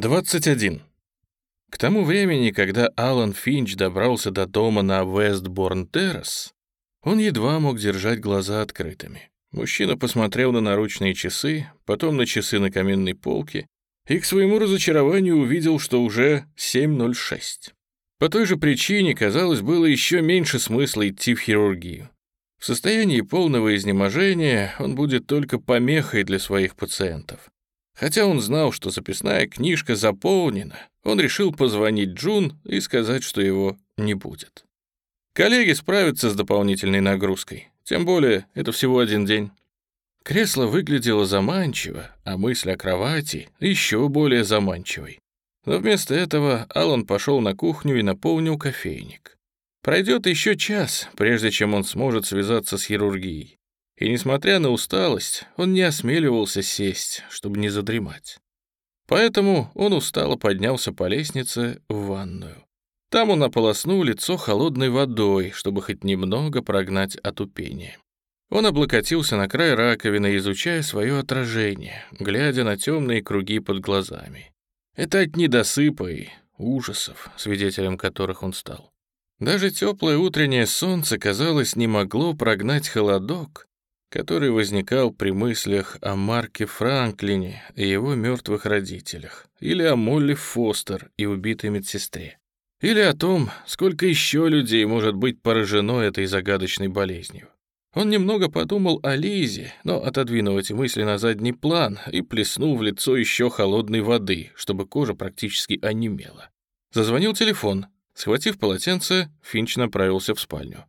21. К тому времени, когда Алан Финч добрался до дома на Вестборн-террас, он едва мог держать глаза открытыми. Мужчина посмотрел на наручные часы, потом на часы на каменной полке и к своему разочарованию увидел, что уже 7.06. По той же причине, казалось, было еще меньше смысла идти в хирургию. В состоянии полного изнеможения он будет только помехой для своих пациентов. Хотя он знал, что записная книжка заполнена, он решил позвонить Джун и сказать, что его не будет. Коллеги справятся с дополнительной нагрузкой, тем более это всего один день. Кресло выглядело заманчиво, а мысль о кровати еще более заманчивой. Но вместо этого Алан пошел на кухню и наполнил кофейник. Пройдет еще час, прежде чем он сможет связаться с хирургией. И, несмотря на усталость, он не осмеливался сесть, чтобы не задремать. Поэтому он устало поднялся по лестнице в ванную. Там он ополоснул лицо холодной водой, чтобы хоть немного прогнать отупение. Он облокотился на край раковины, изучая свое отражение, глядя на темные круги под глазами. Это от недосыпа и ужасов, свидетелем которых он стал. Даже теплое утреннее солнце, казалось, не могло прогнать холодок, который возникал при мыслях о Марке Франклине и его мертвых родителях, или о Молли Фостер и убитой медсестре, или о том, сколько еще людей может быть поражено этой загадочной болезнью. Он немного подумал о Лизе, но отодвинул эти мысли на задний план и плеснул в лицо еще холодной воды, чтобы кожа практически онемела. Зазвонил телефон. Схватив полотенце, Финч направился в спальню.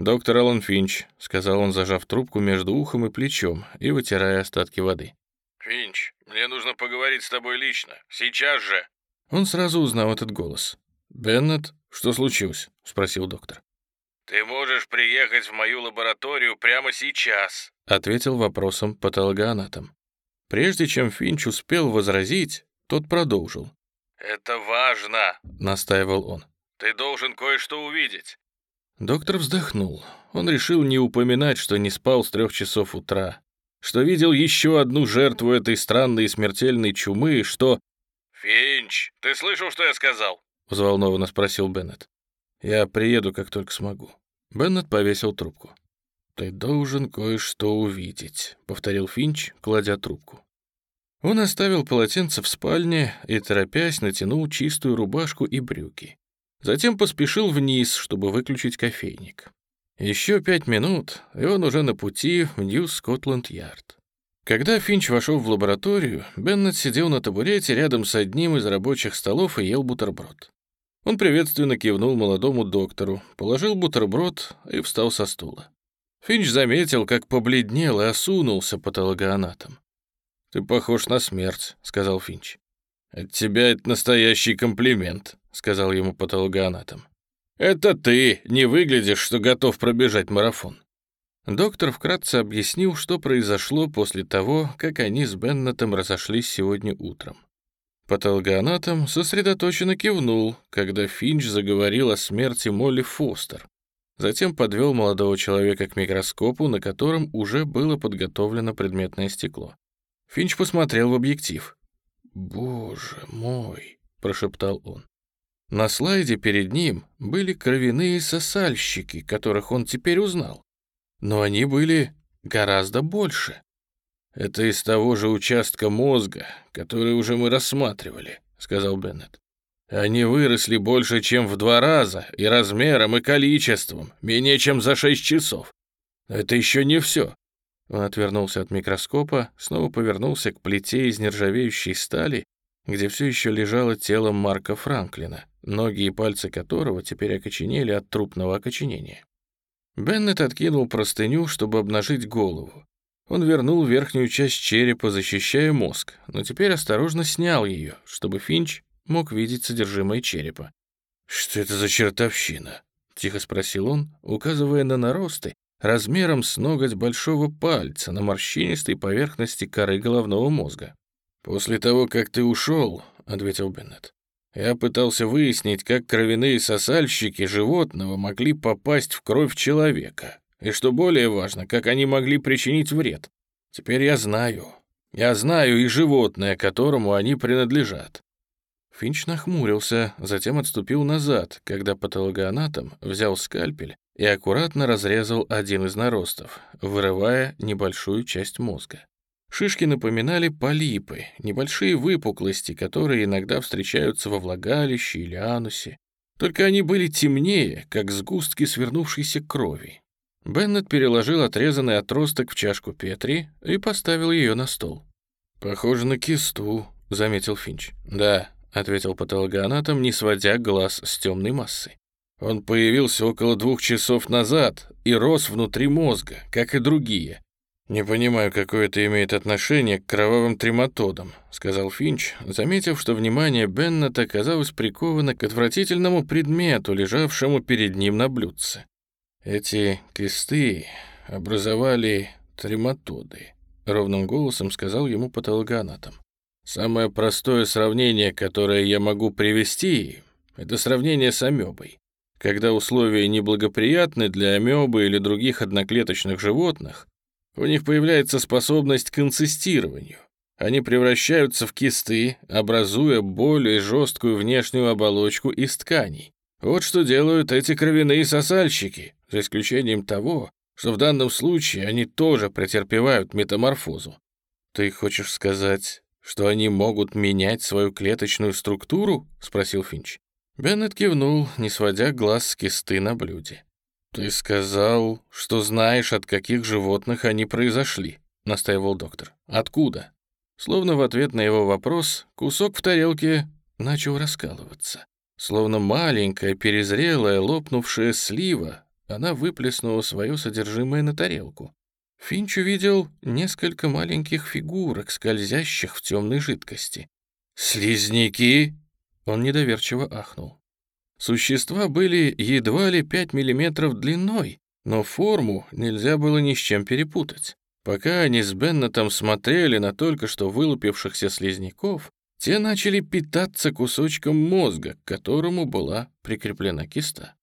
«Доктор Алан Финч», — сказал он, зажав трубку между ухом и плечом и вытирая остатки воды. «Финч, мне нужно поговорить с тобой лично. Сейчас же!» Он сразу узнал этот голос. «Беннет, что случилось?» — спросил доктор. «Ты можешь приехать в мою лабораторию прямо сейчас», — ответил вопросом патологоанатом. Прежде чем Финч успел возразить, тот продолжил. «Это важно», — настаивал он. «Ты должен кое-что увидеть. Доктор вздохнул. Он решил не упоминать, что не спал с трех часов утра, что видел еще одну жертву этой странной и смертельной чумы, что... «Финч, ты слышал, что я сказал?» — взволнованно спросил Беннет. «Я приеду, как только смогу». Беннет повесил трубку. «Ты должен кое-что увидеть», — повторил Финч, кладя трубку. Он оставил полотенце в спальне и, торопясь, натянул чистую рубашку и брюки. Затем поспешил вниз, чтобы выключить кофейник. Еще пять минут, и он уже на пути в Нью-Скотланд-Ярд. Когда Финч вошел в лабораторию, Беннет сидел на табурете рядом с одним из рабочих столов и ел бутерброд. Он приветственно кивнул молодому доктору, положил бутерброд и встал со стула. Финч заметил, как побледнел и осунулся патологоанатом. «Ты похож на смерть», — сказал Финч. «От тебя это настоящий комплимент», — сказал ему патологоанатом. «Это ты не выглядишь, что готов пробежать марафон». Доктор вкратце объяснил, что произошло после того, как они с Беннетом разошлись сегодня утром. Патологоанатом сосредоточенно кивнул, когда Финч заговорил о смерти Молли Фостер. Затем подвел молодого человека к микроскопу, на котором уже было подготовлено предметное стекло. Финч посмотрел в объектив. «Боже мой!» — прошептал он. На слайде перед ним были кровяные сосальщики, которых он теперь узнал. Но они были гораздо больше. «Это из того же участка мозга, который уже мы рассматривали», — сказал Беннет. «Они выросли больше, чем в два раза, и размером, и количеством, менее чем за шесть часов. Но это еще не все». Он отвернулся от микроскопа, снова повернулся к плите из нержавеющей стали, где все еще лежало тело Марка Франклина, ноги и пальцы которого теперь окоченели от трупного окоченения. Беннет откинул простыню, чтобы обнажить голову. Он вернул верхнюю часть черепа, защищая мозг, но теперь осторожно снял ее, чтобы Финч мог видеть содержимое черепа. «Что это за чертовщина?» — тихо спросил он, указывая на наросты размером с ноготь большого пальца на морщинистой поверхности коры головного мозга. «После того, как ты ушел», — ответил Беннет, я пытался выяснить, как кровяные сосальщики животного могли попасть в кровь человека, и, что более важно, как они могли причинить вред. Теперь я знаю. Я знаю и животное, которому они принадлежат. Финч нахмурился, затем отступил назад, когда патологоанатом взял скальпель и аккуратно разрезал один из наростов, вырывая небольшую часть мозга. Шишки напоминали полипы, небольшие выпуклости, которые иногда встречаются во влагалище или анусе. Только они были темнее, как сгустки свернувшейся крови. Беннет переложил отрезанный отросток в чашку Петри и поставил ее на стол. «Похоже на кисту», — заметил Финч. «Да», — ответил патологоанатом, не сводя глаз с темной массы. «Он появился около двух часов назад и рос внутри мозга, как и другие». «Не понимаю, какое это имеет отношение к кровавым трематодам», — сказал Финч, заметив, что внимание Беннета оказалось приковано к отвратительному предмету, лежавшему перед ним на блюдце. «Эти кисты образовали трематоды», — ровным голосом сказал ему патологоанатом. Самое простое сравнение, которое я могу привести, это сравнение с амебой. Когда условия неблагоприятны для амебы или других одноклеточных животных, у них появляется способность к инцистированию. Они превращаются в кисты, образуя более жесткую внешнюю оболочку из тканей. Вот что делают эти кровяные сосальщики, за исключением того, что в данном случае они тоже претерпевают метаморфозу. Ты хочешь сказать, что они могут менять свою клеточную структуру?» — спросил Финч. Беннет кивнул, не сводя глаз с кисты на блюде. «Ты сказал, что знаешь, от каких животных они произошли», — настаивал доктор. «Откуда?» Словно в ответ на его вопрос, кусок в тарелке начал раскалываться. Словно маленькая, перезрелая, лопнувшая слива, она выплеснула свое содержимое на тарелку. Финч увидел несколько маленьких фигурок, скользящих в темной жидкости. «Слизняки!» Он недоверчиво ахнул. Существа были едва ли 5 миллиметров длиной, но форму нельзя было ни с чем перепутать. Пока они с Беннетом смотрели на только что вылупившихся слизняков, те начали питаться кусочком мозга, к которому была прикреплена киста.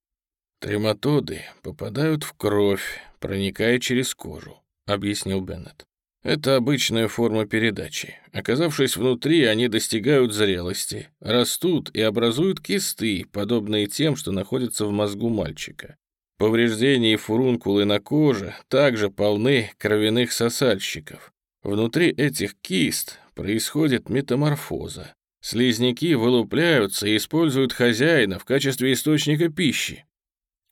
Трематоды попадают в кровь, проникая через кожу объяснил Беннет. Это обычная форма передачи. Оказавшись внутри, они достигают зрелости, растут и образуют кисты, подобные тем, что находятся в мозгу мальчика. Повреждения и фурункулы на коже также полны кровяных сосальщиков. Внутри этих кист происходит метаморфоза. Слизняки вылупляются и используют хозяина в качестве источника пищи.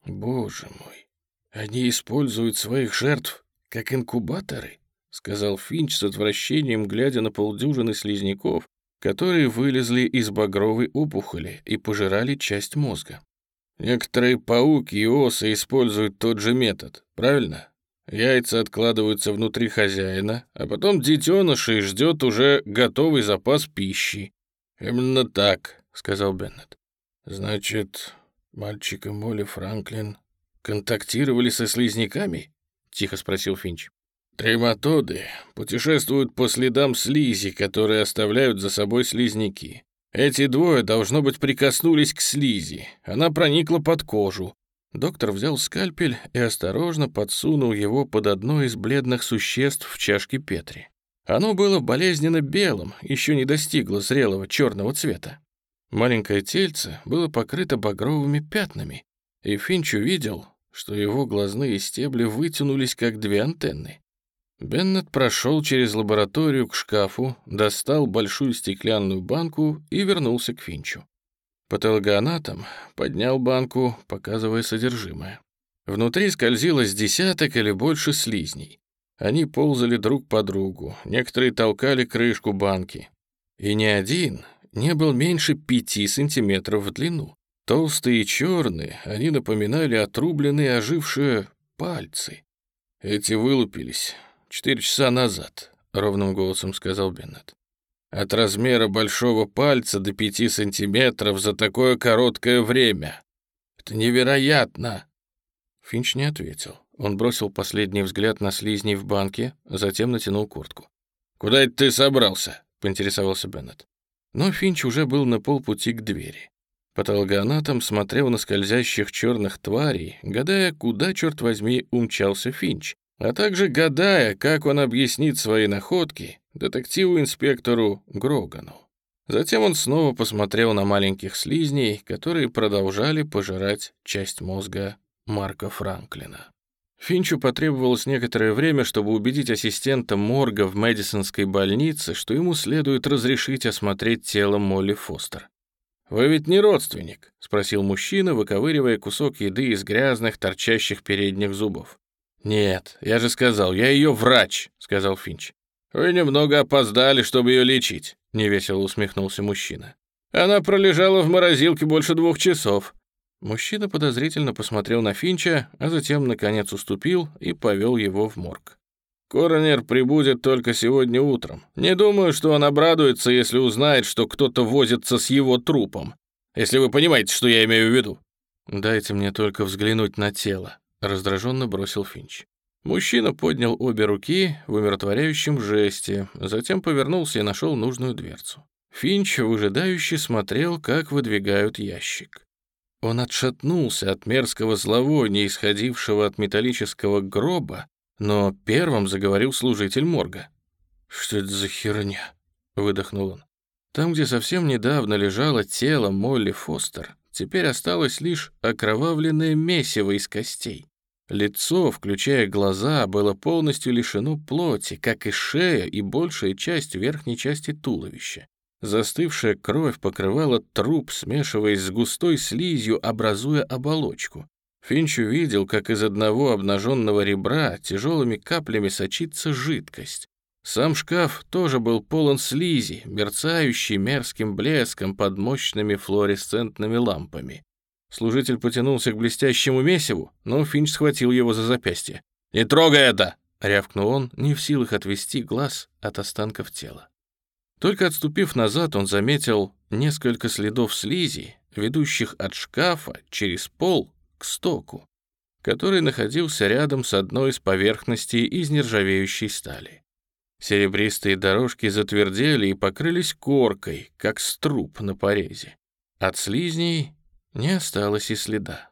Боже мой, они используют своих жертв как инкубаторы», — сказал Финч с отвращением, глядя на полдюжины слизняков, которые вылезли из багровой опухоли и пожирали часть мозга. «Некоторые пауки и осы используют тот же метод, правильно? Яйца откладываются внутри хозяина, а потом детенышей ждет уже готовый запас пищи». «Именно так», — сказал Беннет. «Значит, мальчик и Молли Франклин контактировали со слизняками?» тихо спросил Финч. Трематоды путешествуют по следам слизи, которые оставляют за собой слизняки. Эти двое, должно быть, прикоснулись к слизи. Она проникла под кожу. Доктор взял скальпель и осторожно подсунул его под одно из бледных существ в чашке Петри. Оно было болезненно белым, еще не достигло зрелого черного цвета. Маленькое тельце было покрыто багровыми пятнами, и Финч увидел, что его глазные стебли вытянулись, как две антенны. Беннет прошел через лабораторию к шкафу, достал большую стеклянную банку и вернулся к Финчу. Патологоанатом поднял банку, показывая содержимое. Внутри скользилось десяток или больше слизней. Они ползали друг по другу, некоторые толкали крышку банки. И ни один не был меньше пяти сантиметров в длину. Толстые и черные, они напоминали отрубленные ожившие пальцы. Эти вылупились четыре часа назад, — ровным голосом сказал Беннет. От размера большого пальца до пяти сантиметров за такое короткое время. Это невероятно!» Финч не ответил. Он бросил последний взгляд на слизней в банке, затем натянул куртку. «Куда это ты собрался?» — поинтересовался Беннет. Но Финч уже был на полпути к двери. Патологоанатом смотрел на скользящих черных тварей, гадая, куда, черт возьми, умчался Финч, а также гадая, как он объяснит свои находки детективу-инспектору Грогану. Затем он снова посмотрел на маленьких слизней, которые продолжали пожирать часть мозга Марка Франклина. Финчу потребовалось некоторое время, чтобы убедить ассистента морга в Мэдисонской больнице, что ему следует разрешить осмотреть тело Молли Фостер. «Вы ведь не родственник?» — спросил мужчина, выковыривая кусок еды из грязных, торчащих передних зубов. «Нет, я же сказал, я ее врач», — сказал Финч. «Вы немного опоздали, чтобы ее лечить», — невесело усмехнулся мужчина. «Она пролежала в морозилке больше двух часов». Мужчина подозрительно посмотрел на Финча, а затем, наконец, уступил и повел его в морг. «Коронер прибудет только сегодня утром. Не думаю, что он обрадуется, если узнает, что кто-то возится с его трупом. Если вы понимаете, что я имею в виду». «Дайте мне только взглянуть на тело», — раздраженно бросил Финч. Мужчина поднял обе руки в умиротворяющем жесте, затем повернулся и нашел нужную дверцу. Финч выжидающе смотрел, как выдвигают ящик. Он отшатнулся от мерзкого зловония, исходившего от металлического гроба, но первым заговорил служитель морга. «Что это за херня?» — выдохнул он. Там, где совсем недавно лежало тело Молли Фостер, теперь осталось лишь окровавленное месиво из костей. Лицо, включая глаза, было полностью лишено плоти, как и шея и большая часть верхней части туловища. Застывшая кровь покрывала труп, смешиваясь с густой слизью, образуя оболочку. Финч увидел, как из одного обнаженного ребра тяжелыми каплями сочится жидкость. Сам шкаф тоже был полон слизи, мерцающей мерзким блеском под мощными флуоресцентными лампами. Служитель потянулся к блестящему месиву, но Финч схватил его за запястье. «Не трогай это!» — рявкнул он, не в силах отвести глаз от останков тела. Только отступив назад, он заметил несколько следов слизи, ведущих от шкафа через пол к стоку, который находился рядом с одной из поверхностей из нержавеющей стали. Серебристые дорожки затвердели и покрылись коркой, как струп на порезе. От слизней не осталось и следа.